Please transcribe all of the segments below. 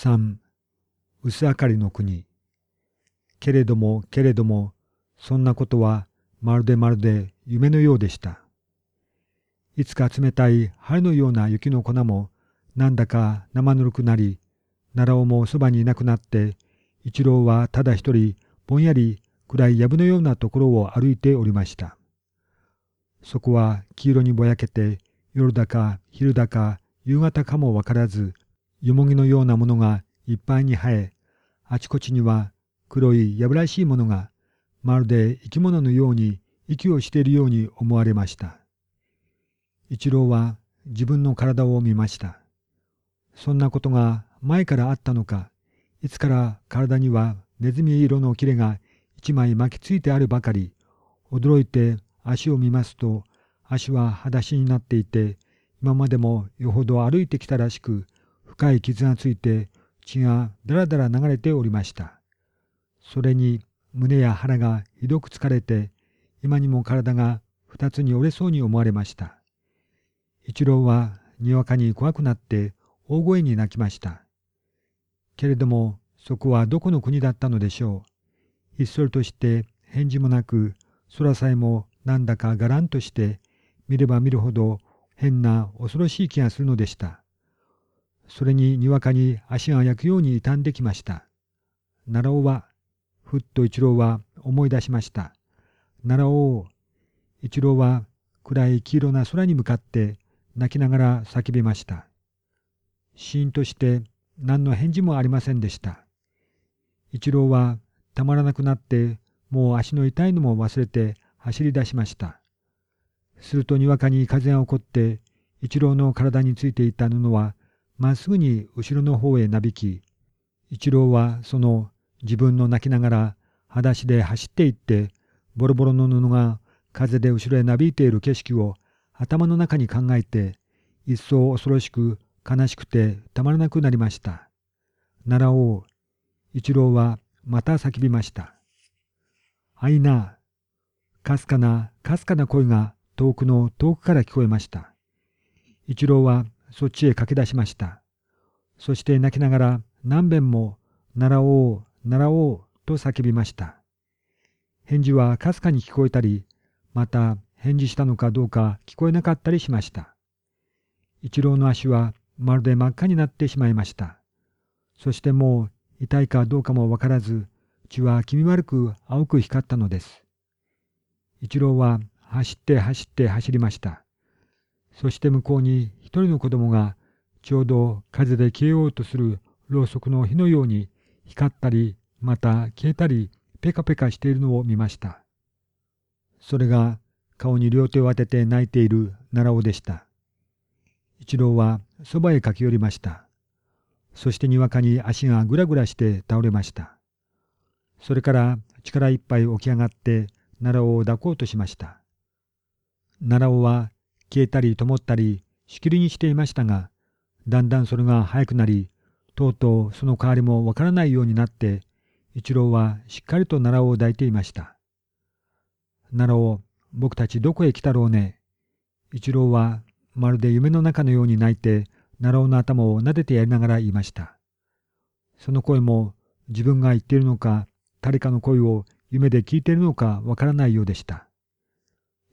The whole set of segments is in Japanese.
3薄明かりの国けれどもけれどもそんなことはまるでまるで夢のようでした。いつか冷たい春のような雪の粉もなんだか生ぬるくなり奈良尾もそばにいなくなって一郎はただ一人ぼんやり暗い藪のようなところを歩いておりました。そこは黄色にぼやけて夜だか昼だか夕方かもわからずよもぎのようなものがいっぱいに生えあちこちには黒いやぶらしいものがまるで生き物のように息をしているように思われました。一郎は自分の体を見ました。そんなことが前からあったのか、いつから体にはネズミ色の切れが一枚巻きついてあるばかり、驚いて足を見ますと、足は裸足になっていて、今までもよほど歩いてきたらしく、深い傷がついて血がだらだら流れておりました。それに胸や腹がひどく疲れて、今にも体が二つに折れそうに思われました。一郎はにわかに怖くなって大声に泣きました。けれどもそこはどこの国だったのでしょう。ひっそりとして返事もなく空さえもなんだかがらんとして見れば見るほど変な恐ろしい気がするのでした。それににわかに足が焼くように傷んできました。奈良尾は、ふっと一郎は思い出しました。奈良尾一郎は暗い黄色な空に向かって泣きながら叫びました。シーンとして何の返事もありませんでした。一郎はたまらなくなってもう足の痛いのも忘れて走り出しました。するとにわかに風が起こって一郎の体についていた布はまっすぐに後ろの方へなびき一郎はその自分の泣きながら裸足で走っていってボロボロの布が風で後ろへなびいている景色を頭の中に考えて、一層恐ろしく悲しくてたまらなくなりました。奈良王、一郎はまた叫びました。あいな、かすかな、かすかな声が遠くの遠くから聞こえました。一郎はそっちへ駆け出しました。そして泣きながら何遍も、奈良王、奈良王と叫びました。返事はかすかに聞こえたり、また返事したのかどうか聞こえなかったりしました。一郎の足はまるで真っ赤になってしまいました。そしてもう痛いかどうかもわからず、血は気味悪く青く光ったのです。一郎は走って走って走りました。そして向こうに一人の子供がちょうど風で消えようとするろうそくの火のように光ったりまた消えたりペカペカしているのを見ました。それが顔に両手を当てて泣いている奈良尾でした。一郎はそばへ駆け寄りました。そしてにわかに足がぐらぐらして倒れました。それから力いっぱい起き上がって奈良尾を抱こうとしました。奈良尾は消えたり灯ったりしきりにしていましたが、だんだんそれが早くなり、とうとうその代わりもわからないようになって、一郎はしっかりと奈良を抱いていました。奈良尾、僕たちどこへ来たろうね。一郎はまるで夢の中のように泣いて、奈良の頭を撫でてやりながら言いました。その声も自分が言っているのか、誰かの声を夢で聞いているのかわからないようでした。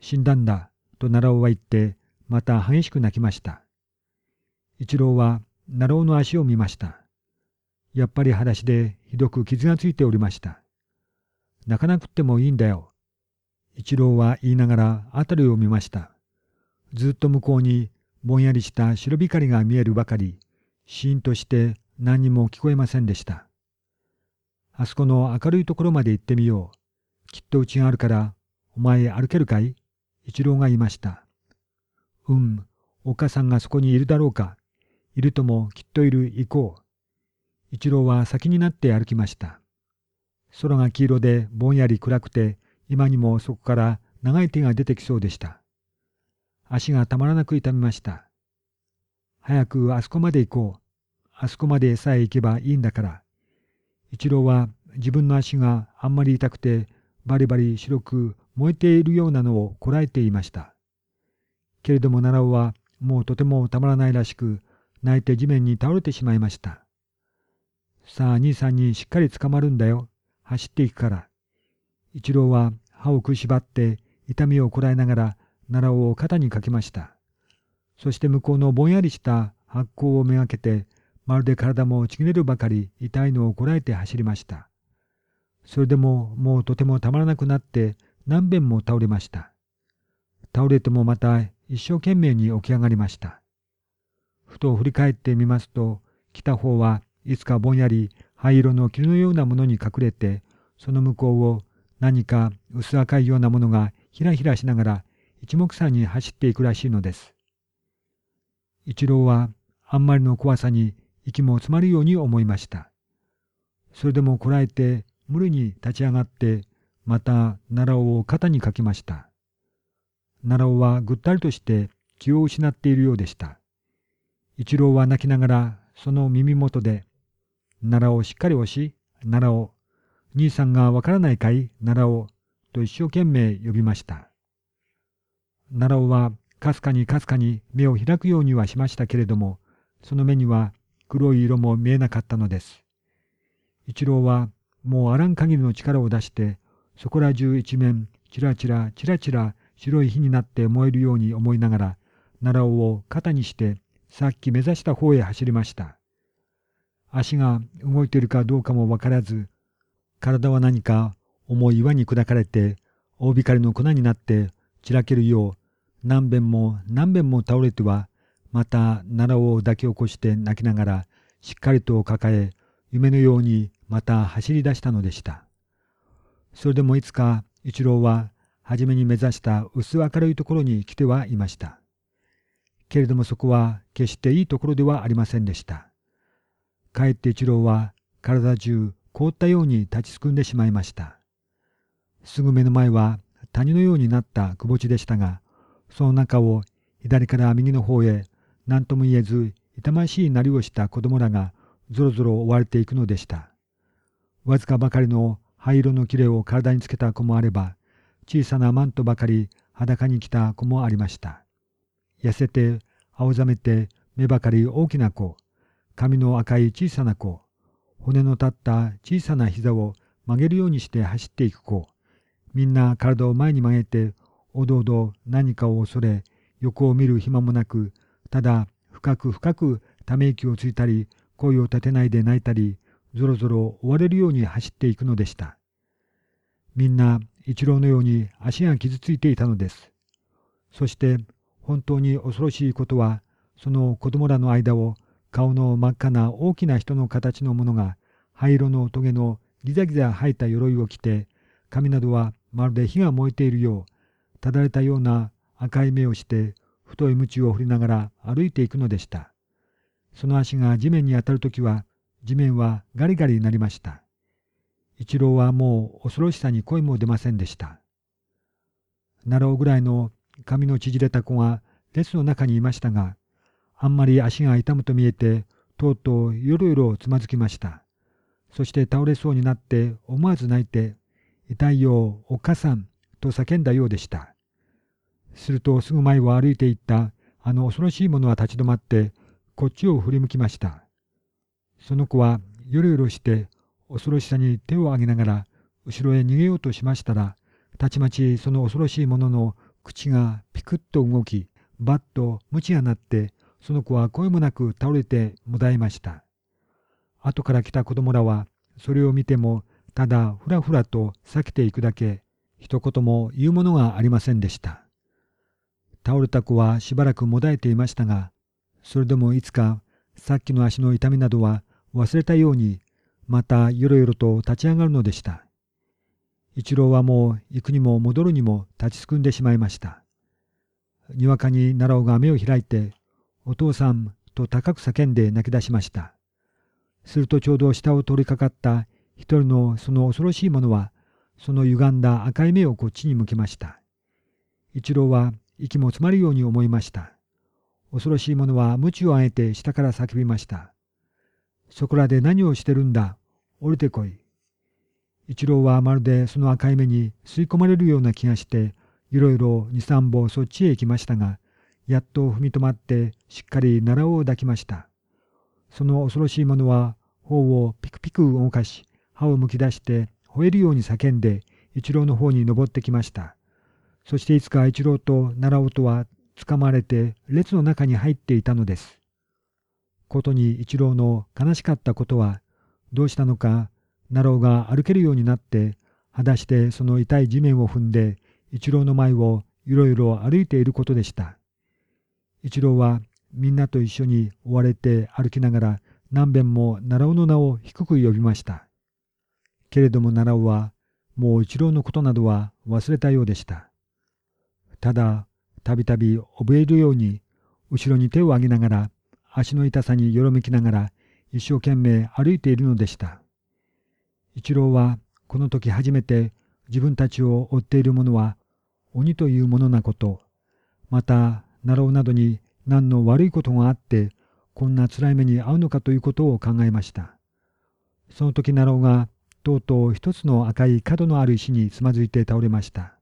死んだんだ、と奈良尾は言って、また激しく泣きました。一郎は奈良尾の足を見ました。やっぱり裸足でひどく傷がついておりました。泣かなくってもいいんだよ。一郎は言いながら辺りを見ました。ずっと向こうにぼんやりした白光が見えるばかり、シーンとして何にも聞こえませんでした。あそこの明るいところまで行ってみよう。きっとうちがあるから、お前歩けるかい？一郎が言いました。うん、お母さんがそこにいるだろうか。いるともきっといる、行こう。一郎は先になって歩きました。空が黄色でぼんやり暗くて、今にもそこから長い手が出てきそうでした。足がたまらなく痛みました。早くあそこまで行こう。あそこまでさえ行けばいいんだから。一郎は自分の足があんまり痛くてバリバリ白く燃えているようなのをこらえていました。けれども奈良尾はもうとてもたまらないらしく泣いて地面に倒れてしまいました。さあ兄さんにしっかり捕まるんだよ。走っていくから。一郎は歯を食いしばって痛みをこらえながら奈良を肩にかけました。そして向こうのぼんやりした発光をめがけてまるで体もちぎれるばかり痛いのをこらえて走りました。それでももうとてもたまらなくなって何遍も倒れました。倒れてもまた一生懸命に起き上がりました。ふと振り返ってみますと、来た方はいつかぼんやり灰色の霧のようなものに隠れて、その向こうを何か薄赤いようなものがひらひらしながら一目散に走っていくらしいのです。一郎はあんまりの怖さに息も詰まるように思いました。それでもこらえて無理に立ち上がってまた奈良を肩にかきました。奈良はぐったりとして気を失っているようでした。一郎は泣きながらその耳元で奈良をしっかり押し、奈良を、兄さんがわからないかい奈良を、と一生懸命呼びました。奈良はかすかにかすかに目を開くようにはしましたけれども、その目には黒い色も見えなかったのです。一郎はもうあらん限りの力を出して、そこら中一面、ちらちらちらちら白い火になって燃えるように思いながら、奈良を肩にして、さっき目指した方へ走りました。足が動いているかどうかもわからず、体は何か重い岩に砕かれて、大光の粉になって散らけるよう、何遍も何遍も倒れては、また奈良を抱き起こして泣きながら、しっかりと抱え、夢のようにまた走り出したのでした。それでもいつか一郎は初めに目指した薄明るいところに来てはいました。けれどもそこは決していいところではありませんでした。かえって一郎は体中凍ったように立ちすくんでしまいました。すぐ目の前は谷のようになったくぼ地でしたが、その中を左から右の方へ何とも言えず痛ましいなりをした子供らがぞろぞろ追われていくのでした。わずかばかりの灰色の切れを体につけた子もあれば、小さなマントばかり裸に来た子もありました。痩せて、青ざめて、目ばかり大きな子、髪の赤い小さな子、骨の立った小さな膝を曲げるようにして走っていく子、みんな体を前に曲げて、おどおど何かを恐れ、横を見る暇もなく、ただ深く深くため息をついたり、声を立てないで泣いたり、ぞろぞろ追われるように走っていくのでした。みんな一郎のように足が傷ついていたのです。そして本当に恐ろしいことは、その子供らの間を顔の真っ赤な大きな人の形のものが灰色のトゲのギザギザ生えた鎧を着て髪などはまるで火が燃えているようただれたような赤い目をして太い鞭を振りながら歩いていくのでした。その足が地面に当たるときは地面はガリガリになりました。一郎はもう恐ろしさに声も出ませんでした。奈良ぐらいの髪の縮れた子が列の中にいましたがあんまり足が痛むと見えて、とうとうよろよろつまずきました。そして倒れそうになって思わず泣いて、痛いよ、お母さん、と叫んだようでした。するとすぐ前を歩いていったあの恐ろしいものは立ち止まって、こっちを振り向きました。その子はよろよろして恐ろしさに手を上げながら後ろへ逃げようとしましたら、たちまちその恐ろしいものの口がピクッと動き、バッと鞭が鳴ってその子は声もなく倒れてもだえました。後から来た子供らは、それを見ても、ただふらふらと避けていくだけ、一言も言うものがありませんでした。倒れた子はしばらくもだえていましたが、それでもいつか、さっきの足の痛みなどは忘れたように、またよろよろと立ち上がるのでした。一郎はもう行くにも戻るにも立ちすくんでしまいました。にわかに奈良尾が目を開いて、お父さんと高く叫んで泣き出しました。するとちょうど下を通りかかった一人のその恐ろしいものは、その歪んだ赤い目をこっちに向けました。一郎は息も詰まるように思いました。恐ろしいものは鞭を上げて下から叫びました。そこらで何をしてるんだ？降りてこい。一郎はまるでその赤い目に吸い込まれるような気がして、いろいろ二三歩そっちへ行きましたが、やっと踏み止まってしっかり奈良を抱きました。その恐ろしいものは頬をピクピク動かし、歯をむき出して吠えるように叫んで一郎の方に登ってきました。そしていつか一郎と奈良尾とは掴まれて列の中に入っていたのです。ことに一郎の悲しかったことは、どうしたのか、奈良尾が歩けるようになって、裸足でその痛い地面を踏んで、一郎の前をゆろゆろ歩いていることでした。一郎はみんなと一緒に追われて歩きながら何べんも奈良尾の名を低く呼びました。けれども奈良尾はもう一郎のことなどは忘れたようでした。ただ、たびたび怯えるように後ろに手を上げながら足の痛さによろめきながら一生懸命歩いているのでした。一郎はこの時初めて自分たちを追っている者は鬼というものなこと、また奈良などに何の悪いことがあってこんな辛い目に遭うのかということを考えました。その時奈良がとうとう一つの赤い角のある石につまずいて倒れました。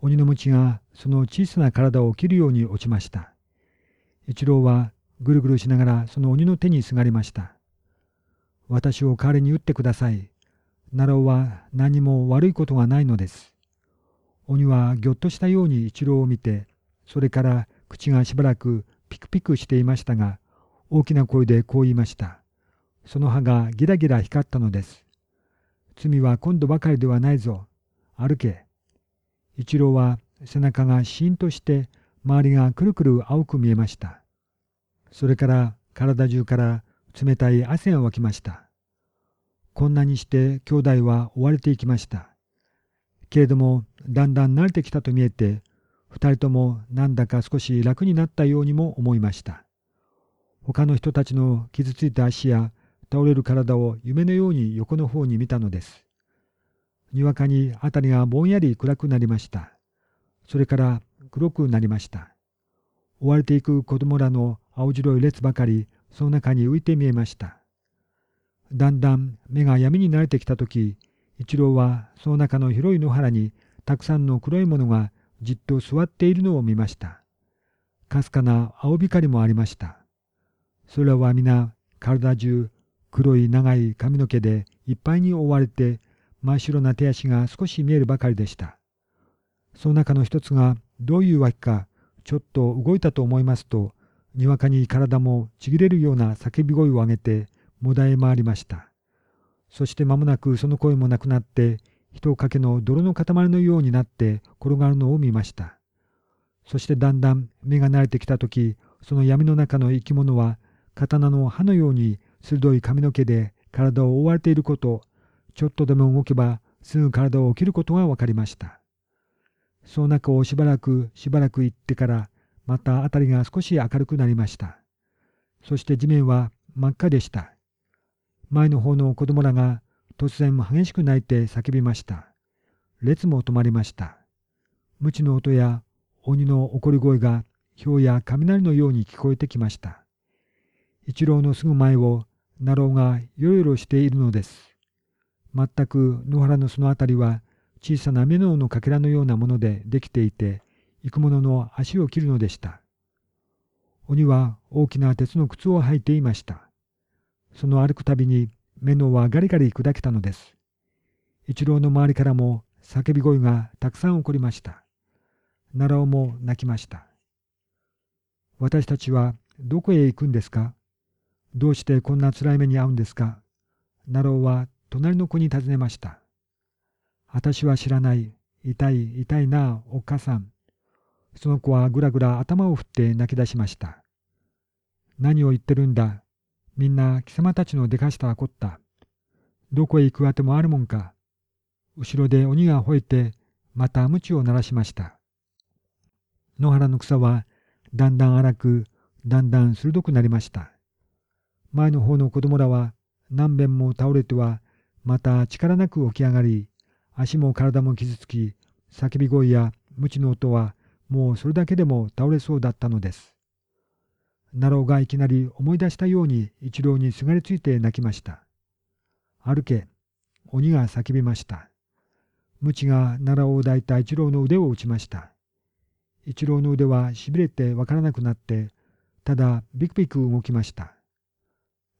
鬼の鞭がその小さな体を切るように落ちました。一郎はぐるぐるしながらその鬼の手にすがりました。私を代わりに打ってください。奈良は何も悪いことがないのです。鬼はぎょっとしたように一郎を見て、それから口がしばらくピクピクしていましたが、大きな声でこう言いました。その歯がギラギラ光ったのです。罪は今度ばかりではないぞ。歩け。一郎は背中がシーンとして周りがくるくる青く見えました。それから体中から冷たい汗が湧きました。こんなにして兄弟は追われていきました。けれどもだんだん慣れてきたと見えて二人ともなんだか少し楽になったようにも思いました。他の人たちの傷ついた足や倒れる体を夢のように横の方に見たのです。にわかに辺りがぼんやり暗くなりました。それから黒くなりました。追われていく子供らの青白い列ばかりその中に浮いて見えました。だんだん目が闇に慣れてきた時一郎はその中の広い野原にたくさんの黒いものがじっと座っているのを見ました。かすかな青光もありました。それは皆体中黒い長い髪の毛でいっぱいに覆われて真っ白な手足が少し見えるばかりでした。その中の一つがどういうわけかちょっと動いたと思いますとにわかに体もちぎれるような叫び声を上げてもだえ回りました。そして間もなくその声もなくなって人影の泥の塊のようになって転がるのを見ました。そしてだんだん目が慣れてきた時その闇の中の生き物は刀の刃のように鋭い髪の毛で体を覆われていること、ちょっとでも動けばすぐ体を切ることが分かりました。その中をしばらくしばらく行ってからまた辺りが少し明るくなりました。そして地面は真っ赤でした。前の方の子供らが突然激しく泣いて叫びました。列も止まりました。無知の音や鬼の怒り声が氷や雷のように聞こえてきました。一郎のすぐ前を奈良がよろよろしているのです。全く野原のその辺りは小さな目ののかけらのようなものでできていて、行く者の足を切るのでした。鬼は大きな鉄の靴を履いていました。その歩くたびに目のはガリガリ砕けたのです。一郎の周りからも叫び声がたくさん起こりました。奈良尾も泣きました。私たちはどこへ行くんですか？どうしてこんな辛い目に遭うんですか？ナローは隣の子に尋ねました。私は知らない。痛い、痛いな、おっ母さん。その子はぐらぐら頭を振って泣き出しました。何を言ってるんだ。みんな貴様たちのでかしたこった。どこへ行くあてもあるもんか。後ろで鬼が吠えて、また鞭を鳴らしました。野原の草はだんだん荒く、だんだん鋭くなりました。前の方の子供らは何べんも倒れてはまた力なく起き上がり足も体も傷つき叫び声や鞭の音はもうそれだけでも倒れそうだったのです。ナローがいきなり思い出したように一郎にすがりついて泣きました。歩け、鬼が叫びました。鞭が奈良を抱いた一郎の腕を打ちました。一郎の腕はしびれてわからなくなって、ただビクビク動きました。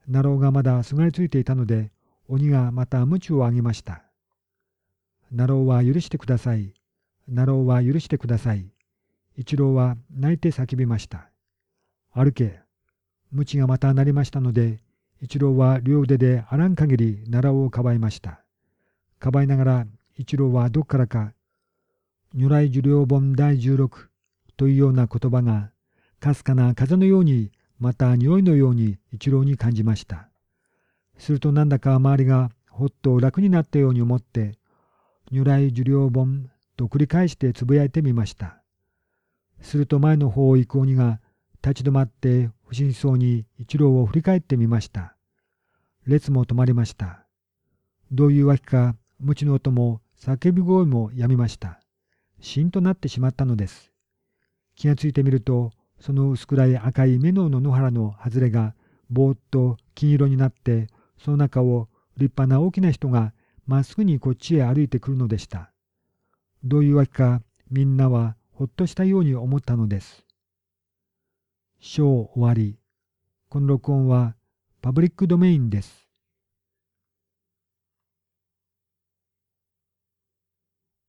ナローがまだすがりついていたので、鬼がまた鞭を上げました。なろうは許してください。なろうは許してください。一郎は泣いて叫びました。歩け。鞭がまた鳴りましたので、一郎は両腕であらん限り奈良をかばいました。かばいながら一郎はどっからか、如来寿量本第十六というような言葉が、かすかな風のように、また匂いのように一郎に感じました。するとなんだか周りがほっと楽になったように思って、如来寿量本と繰り返してつぶやいてみました。すると前の方を行く鬼が立ち止まって不審そうに一郎を振り返ってみました。列も止まりました。どういうわけか、鞭の音も叫び声もやみました。しんとなってしまったのです。気がついてみると、その薄暗い赤い目の野原の外れがぼーっと金色になって、その中を立派な大きな人がまっすぐにこっちへ歩いてくるのでした。どういうわけかみんなはほっとしたように思ったのです。章終わり。この録音はパブリックドメインです。